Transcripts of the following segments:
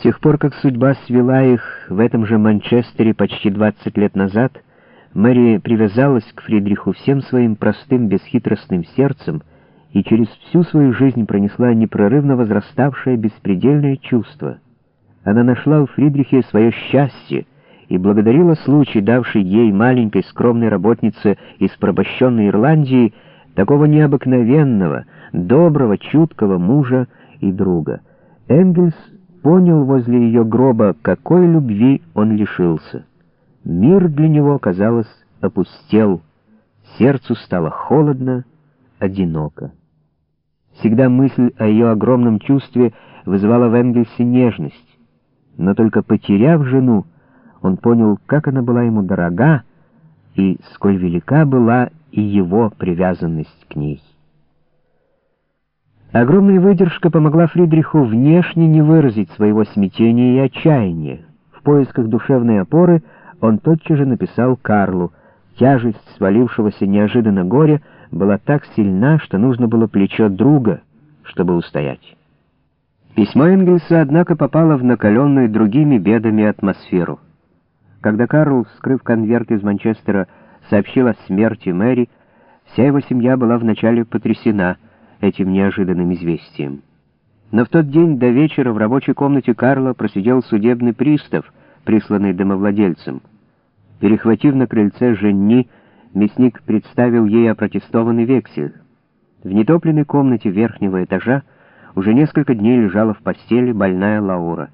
С тех пор, как судьба свела их в этом же Манчестере почти 20 лет назад, Мэри привязалась к Фридриху всем своим простым, бесхитростным сердцем и через всю свою жизнь пронесла непрерывно возраставшее беспредельное чувство. Она нашла у Фридрихе свое счастье и благодарила случай, давший ей, маленькой скромной работнице из порабощенной Ирландии, такого необыкновенного, доброго, чуткого мужа и друга. Энгельс понял возле ее гроба, какой любви он лишился. Мир для него, казалось, опустел, сердцу стало холодно, одиноко. Всегда мысль о ее огромном чувстве вызывала в Энгельсе нежность, но только потеряв жену, он понял, как она была ему дорога и сколь велика была и его привязанность к ней. Огромная выдержка помогла Фридриху внешне не выразить своего смятения и отчаяния. В поисках душевной опоры он тотчас же написал Карлу. Тяжесть свалившегося неожиданно горя была так сильна, что нужно было плечо друга, чтобы устоять. Письмо Энгельса, однако, попало в накаленную другими бедами атмосферу. Когда Карл, вскрыв конверт из Манчестера, сообщил о смерти Мэри, вся его семья была вначале потрясена — этим неожиданным известием. Но в тот день до вечера в рабочей комнате Карла просидел судебный пристав, присланный домовладельцем. Перехватив на крыльце Женни, мясник представил ей опротестованный вексель. В нетопленной комнате верхнего этажа уже несколько дней лежала в постели больная Лаура.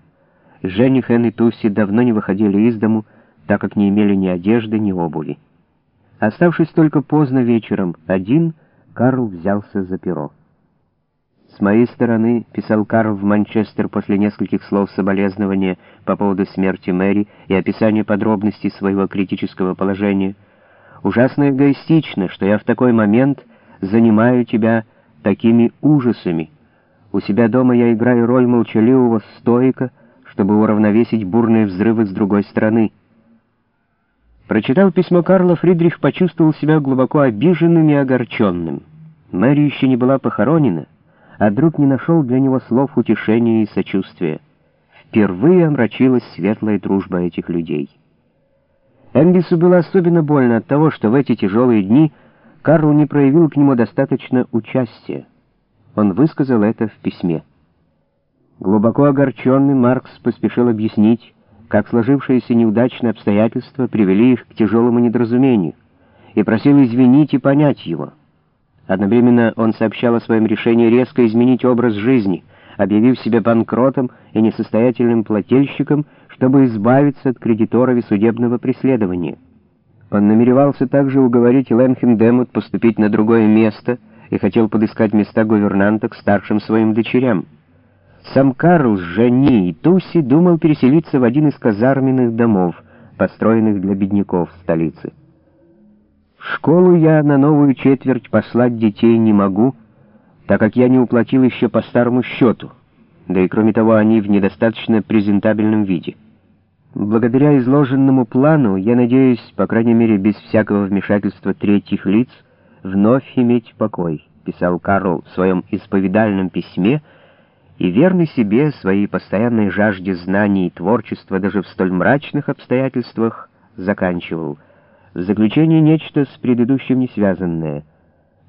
Женни, Хэн и Тусси давно не выходили из дому, так как не имели ни одежды, ни обуви. Оставшись только поздно вечером один, Карл взялся за перо. «С моей стороны», — писал Карл в Манчестер после нескольких слов соболезнования по поводу смерти Мэри и описания подробностей своего критического положения, «ужасно эгоистично, что я в такой момент занимаю тебя такими ужасами. У себя дома я играю роль молчаливого стоика, чтобы уравновесить бурные взрывы с другой стороны». Прочитав письмо Карла, Фридрих почувствовал себя глубоко обиженным и огорченным. Мэри еще не была похоронена, а друг не нашел для него слов утешения и сочувствия. Впервые омрачилась светлая дружба этих людей. Энгельсу было особенно больно от того, что в эти тяжелые дни Карл не проявил к нему достаточно участия. Он высказал это в письме. Глубоко огорченный Маркс поспешил объяснить, как сложившиеся неудачные обстоятельства привели их к тяжелому недоразумению, и просил извинить и понять его. Одновременно он сообщал о своем решении резко изменить образ жизни, объявив себя банкротом и несостоятельным плательщиком, чтобы избавиться от кредиторов и судебного преследования. Он намеревался также уговорить Лэнхен Демут поступить на другое место и хотел подыскать места гувернанта к старшим своим дочерям. Сам Карл, Жени и Туси думал переселиться в один из казарменных домов, построенных для бедняков в столице. В школу я на новую четверть послать детей не могу, так как я не уплатил еще по старому счету, да и кроме того они в недостаточно презентабельном виде. Благодаря изложенному плану я надеюсь, по крайней мере без всякого вмешательства третьих лиц, вновь иметь покой, писал Карл в своем исповедальном письме, и верный себе своей постоянной жажде знаний и творчества даже в столь мрачных обстоятельствах заканчивал — в заключение нечто с предыдущим не связанное.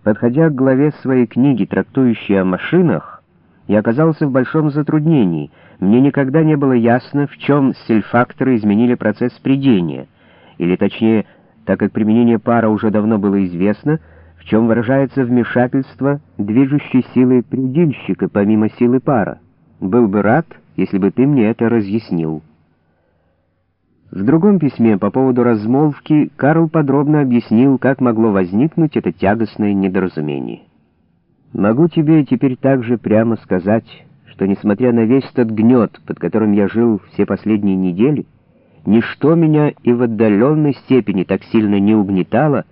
Подходя к главе своей книги, трактующей о машинах, я оказался в большом затруднении. Мне никогда не было ясно, в чем сельфакторы изменили процесс придения, или точнее, так как применение пара уже давно было известно, чем выражается вмешательство движущей силы предельщика помимо силы пара. Был бы рад, если бы ты мне это разъяснил. В другом письме по поводу размолвки Карл подробно объяснил, как могло возникнуть это тягостное недоразумение. «Могу тебе теперь также прямо сказать, что, несмотря на весь тот гнет, под которым я жил все последние недели, ничто меня и в отдаленной степени так сильно не угнетало,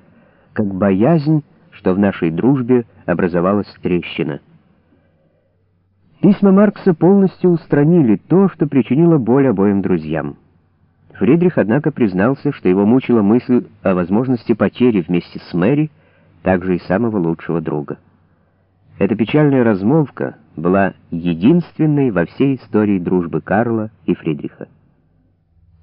как боязнь, что в нашей дружбе образовалась трещина». Письма Маркса полностью устранили то, что причинило боль обоим друзьям. Фридрих, однако, признался, что его мучила мысль о возможности потери вместе с Мэри, также и самого лучшего друга. Эта печальная размолвка была единственной во всей истории дружбы Карла и Фридриха.